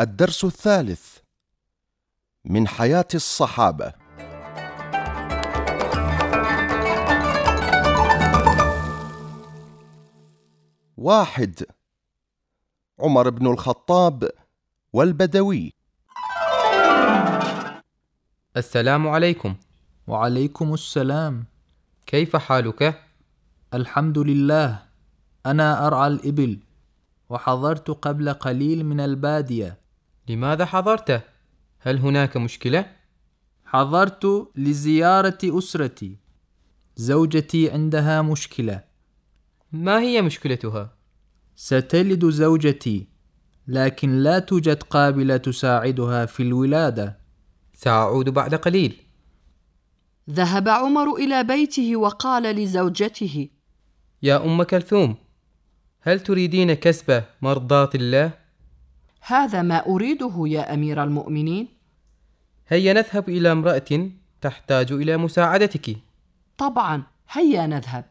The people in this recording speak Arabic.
الدرس الثالث من حياة الصحابة. واحد عمر بن الخطاب والبدوي. السلام عليكم. وعليكم السلام. كيف حالك؟ الحمد لله. أنا أرعى الإبل. وحضرت قبل قليل من البادية. لماذا حضرت؟ هل هناك مشكلة؟ حضرت لزيارة أسرتي زوجتي عندها مشكلة ما هي مشكلتها؟ ستلد زوجتي لكن لا توجد قابلة تساعدها في الولادة سأعود بعد قليل ذهب عمر إلى بيته وقال لزوجته يا أم كلثوم هل تريدين كسب مرضاة الله؟ هذا ما أريده يا أمير المؤمنين. هيا نذهب إلى امرأة تحتاج إلى مساعدتك. طبعا هيا نذهب.